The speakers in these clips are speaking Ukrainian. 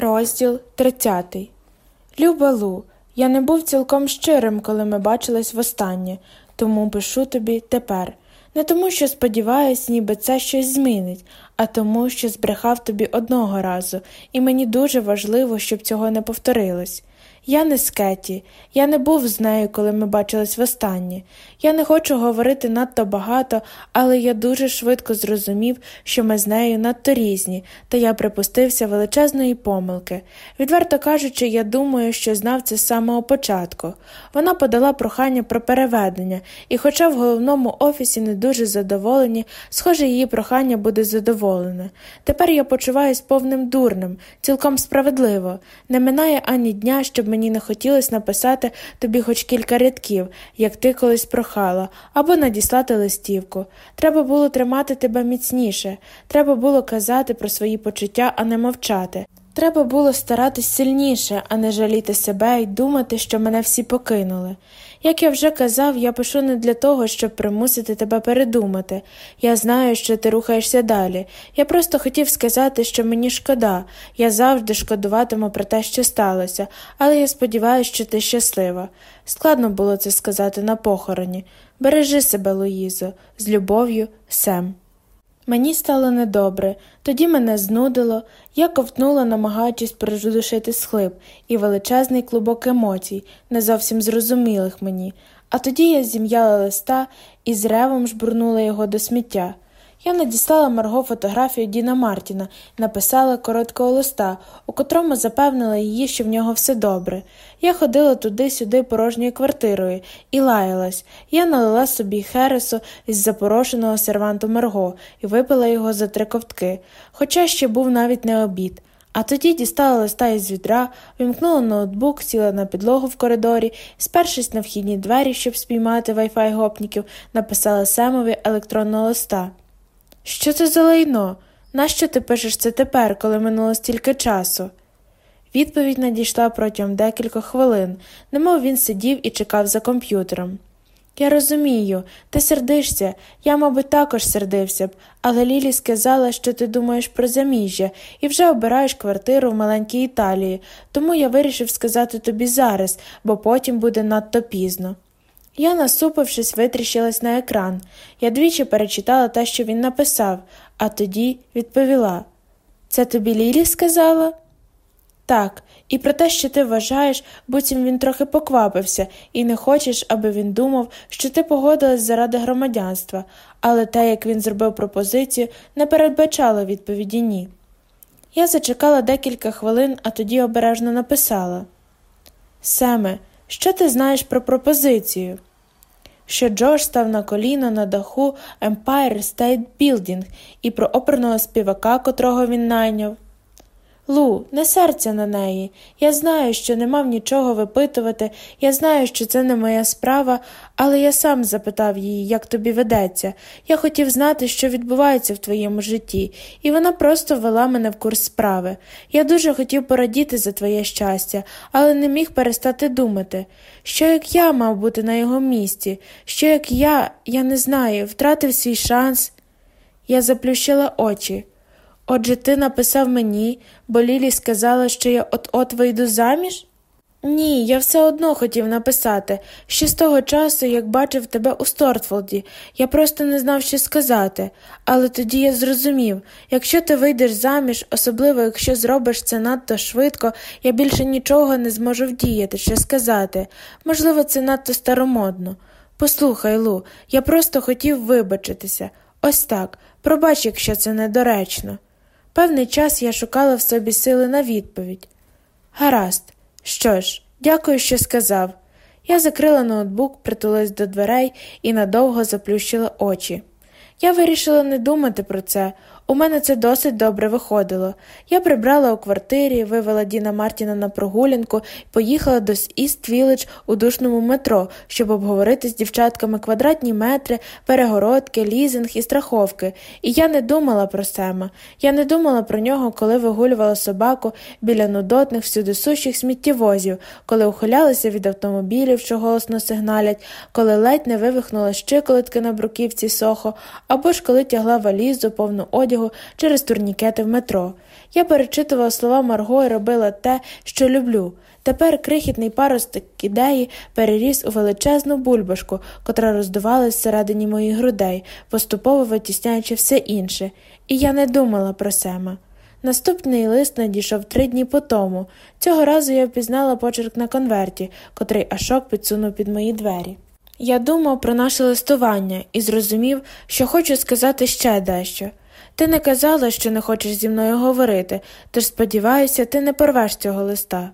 Розділ 30 Люба Лу, я не був цілком щирим, коли ми бачились востаннє, тому пишу тобі тепер. Не тому, що сподіваюсь, ніби це щось змінить, а тому, що збрехав тобі одного разу, і мені дуже важливо, щоб цього не повторилось. Я не з Кеті, я не був з нею, коли ми бачились востаннє. Я не хочу говорити надто багато, але я дуже швидко зрозумів, що ми з нею надто різні, та я припустився величезної помилки. Відверто кажучи, я думаю, що знав це з самого початку. Вона подала прохання про переведення, і, хоча в головному офісі не дуже задоволені, схоже, її прохання буде задоволене. Тепер я почуваюся повним дурним, цілком справедливо. Не минає ані дня, щоб мені не хотілося написати тобі хоч кілька рядків, як ти колись прохала, або надіслати листівку. Треба було тримати тебе міцніше, треба було казати про свої почуття, а не мовчати. Треба було старатись сильніше, а не жаліти себе і думати, що мене всі покинули. Як я вже казав, я пишу не для того, щоб примусити тебе передумати. Я знаю, що ти рухаєшся далі. Я просто хотів сказати, що мені шкода, я завжди шкодуватиму про те, що сталося, але я сподіваюся, що ти щаслива. Складно було це сказати на похороні. Бережи себе, Луїзо, з любов'ю, Сем. Мені стало недобре, тоді мене знудило, я ковтнула, намагаючись придушити схлип і величезний клубок емоцій, не зовсім зрозумілих мені, а тоді я зім'яла листа і з ревом жбурнула його до сміття. Я надіслала Марго фотографію Діна Мартіна написала короткого листа, у котрому запевнила її, що в нього все добре. Я ходила туди-сюди порожньою квартирою і лаялась. Я налила собі хересу із запорошеного серванту Марго і випила його за три ковтки, хоча ще був навіть не обід. А тоді дістала листа із відра, вимкнула ноутбук, сіла на підлогу в коридорі, спершись на вхідні двері, щоб спіймати вайфай гопніків, написала Семові електронного листа. Що це за лайно? Нащо ти пишеш це тепер, коли минуло стільки часу? Відповідь надійшла протягом декількох хвилин, немов він сидів і чекав за комп'ютером. Я розумію, ти сердишся, я, мабуть, також сердився б, але Лілі сказала, що ти думаєш про заміжжя і вже обираєш квартиру в маленькій Італії, тому я вирішив сказати тобі зараз, бо потім буде надто пізно. Я, насупившись, витріщилась на екран. Я двічі перечитала те, що він написав, а тоді відповіла Це тобі Лілі сказала? Так, і про те, що ти вважаєш, буцім він трохи поквапився, і не хочеш, аби він думав, що ти погодилась заради громадянства, але те, як він зробив пропозицію, не передбачало відповіді ні. Я зачекала декілька хвилин, а тоді обережно написала Семе, що ти знаєш про пропозицію? Що Джордж став на коліна на даху Empire State Building і про оперного співака, котрого він найняв. Лу, не серця на неї. Я знаю, що не мав нічого випитувати, я знаю, що це не моя справа, але я сам запитав її, як тобі ведеться. Я хотів знати, що відбувається в твоєму житті, і вона просто ввела мене в курс справи. Я дуже хотів порадіти за твоє щастя, але не міг перестати думати, що як я мав бути на його місці, що як я, я не знаю, втратив свій шанс. Я заплющила очі. Отже, ти написав мені, бо Лілі сказала, що я от-от вийду заміж? Ні, я все одно хотів написати. Ще з того часу, як бачив тебе у Стортфолді, я просто не знав, що сказати, але тоді я зрозумів якщо ти вийдеш заміж, особливо якщо зробиш це надто швидко, я більше нічого не зможу вдіяти чи сказати. Можливо, це надто старомодно. Послухай, Лу, я просто хотів вибачитися. Ось так. Пробач, якщо це недоречно. Певний час я шукала в собі сили на відповідь. Гаразд, що ж, дякую, що сказав. Я закрила ноутбук, притулась до дверей і надовго заплющила очі. Я вирішила не думати про це, у мене це досить добре виходило. Я прибрала у квартирі, вивела Діна Мартіна на прогулянку і поїхала до Іст Віледж у душному метро, щоб обговорити з дівчатками квадратні метри, перегородки, лізинг і страховки. І я не думала про Сема. Я не думала про нього, коли вигулювала собаку біля нудотних всюди сущих сміттєвозів, коли ухилялася від автомобілів, що голосно сигналять, коли ледь не вивихнула щиколотки на бруківці сохо, або ж коли тягла валізу повну одягу через турнікети в метро. Я перечитувала слова Марго і робила те, що люблю. Тепер крихітний паростик ідеї переріс у величезну бульбашку, котра роздувалась всередині моїх грудей, поступово витісняючи все інше, і я не думала про Сема. Наступний лист надійшов три дні по тому. Цього разу я впізнала почерк на конверті, котрий Ашок підсунув під мої двері. Я думав про наше листування і зрозумів, що хочу сказати ще дещо. Ти не казала, що не хочеш зі мною говорити, тож сподіваюся, ти не порвеш цього листа.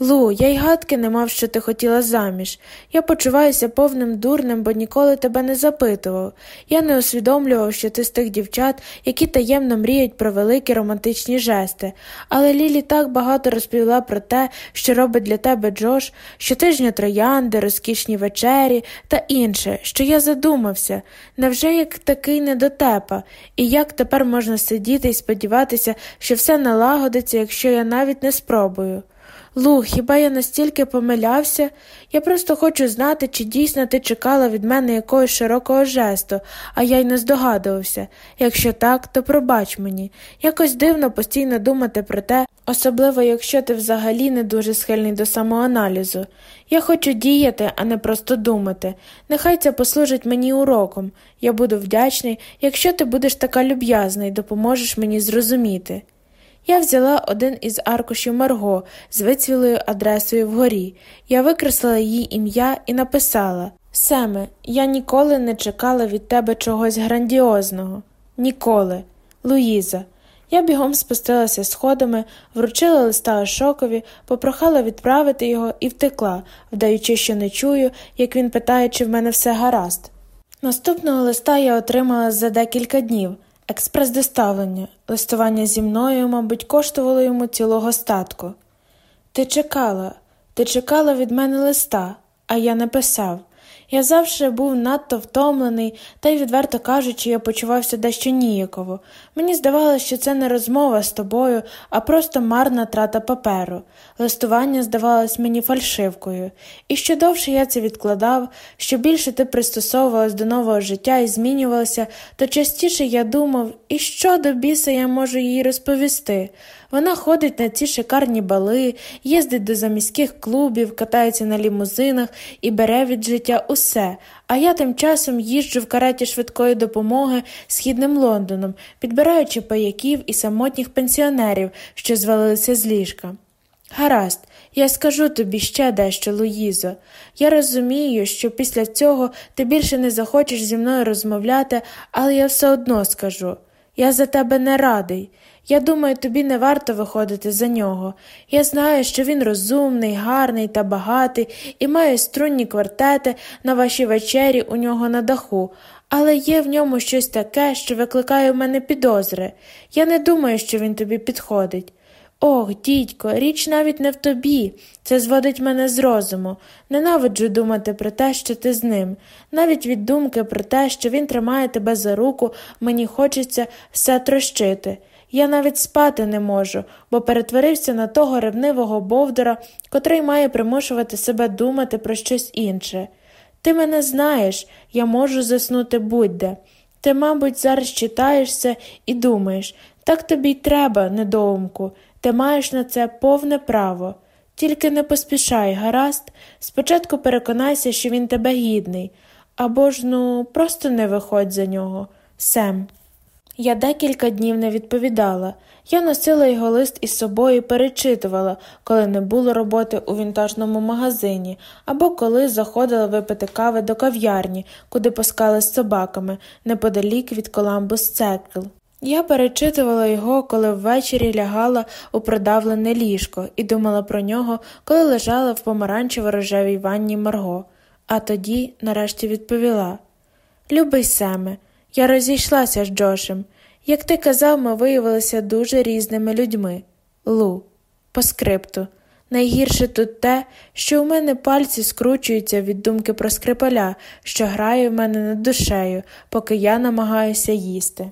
Лу, я й гадки не мав, що ти хотіла заміж. Я почуваюся повним дурним, бо ніколи тебе не запитував. Я не усвідомлював, що ти з тих дівчат, які таємно мріють про великі романтичні жести. Але Лілі так багато розповіла про те, що робить для тебе Джош, щотижня троянди, розкішні вечері та інше, що я задумався. Невже як такий недотепа? І як тепер можна сидіти і сподіватися, що все налагодиться, якщо я навіть не спробую? Лу, хіба я настільки помилявся? Я просто хочу знати, чи дійсно ти чекала від мене якогось широкого жесту, а я й не здогадувався. Якщо так, то пробач мені. Якось дивно постійно думати про те, особливо якщо ти взагалі не дуже схильний до самоаналізу. Я хочу діяти, а не просто думати. Нехай це послужить мені уроком. Я буду вдячний, якщо ти будеш така люб'язна і допоможеш мені зрозуміти. Я взяла один із аркушів Марго з вицвілою адресою вгорі. Я викреслила її ім'я і написала Семе, я ніколи не чекала від тебе чогось грандіозного. Ніколи. Луїза. Я бігом спустилася сходами, вручила листа Ашокові, попрохала відправити його і втекла, вдаючи, що не чую, як він питає, чи в мене все гаразд. Наступного листа я отримала за декілька днів. Експрес-доставлення, листування зі мною, мабуть, коштувало йому цілого статку. Ти чекала, ти чекала від мене листа, а я не писав. Я завжди був надто втомлений, та й, відверто кажучи, я почувався дещо ніяково. Мені здавалося, що це не розмова з тобою, а просто марна трата паперу. Листування здавалось мені фальшивкою. І що довше я це відкладав, що більше ти пристосовувалась до нового життя і змінювалася, то частіше я думав, і що до біса я можу їй розповісти. Вона ходить на ці шикарні бали, їздить до заміських клубів, катається на лімузинах і бере від життя усе, а я тим часом їжджу в кареті швидкої допомоги східним Лондоном, підбираючи паяків і самотніх пенсіонерів, що звалилися з ліжка. Гаразд, я скажу тобі ще дещо, Луїзо. Я розумію, що після цього ти більше не захочеш зі мною розмовляти, але я все одно скажу я за тебе не радий. Я думаю, тобі не варто виходити за нього. Я знаю, що він розумний, гарний та багатий і має струнні квартети на вашій вечері у нього на даху, але є в ньому щось таке, що викликає в мене підозри. Я не думаю, що він тобі підходить. Ох, дідько, річ навіть не в тобі. Це зводить мене з розуму. Ненавиджу думати про те, що ти з ним. Навіть від думки про те, що він тримає тебе за руку, мені хочеться все трощити. Я навіть спати не можу, бо перетворився на того ревнивого бовдора, котрий має примушувати себе думати про щось інше. Ти мене знаєш, я можу заснути будь-де. Ти, мабуть, зараз читаєшся і думаєш так тобі й треба, недоумку, ти маєш на це повне право. Тільки не поспішай, гаразд, спочатку переконайся, що він тебе гідний, або ж ну, просто не виходь за нього. Сем. Я декілька днів не відповідала. Я носила його лист із собою і перечитувала, коли не було роботи у вінтажному магазині, або коли заходила випити кави до кав'ярні, куди пускали з собаками, неподалік від Коламбус Церкл. Я перечитувала його, коли ввечері лягала у продавлене ліжко і думала про нього, коли лежала в помаранчево рожевій ванні Марго, а тоді, нарешті, відповіла Любий Семе, я розійшлася з Джошем. Як ти казав, ми виявилися дуже різними людьми. Лу, по скрипту. Найгірше тут те, що у мене пальці скручуються від думки про скрипаля, що грає в мене над душею, поки я намагаюся їсти.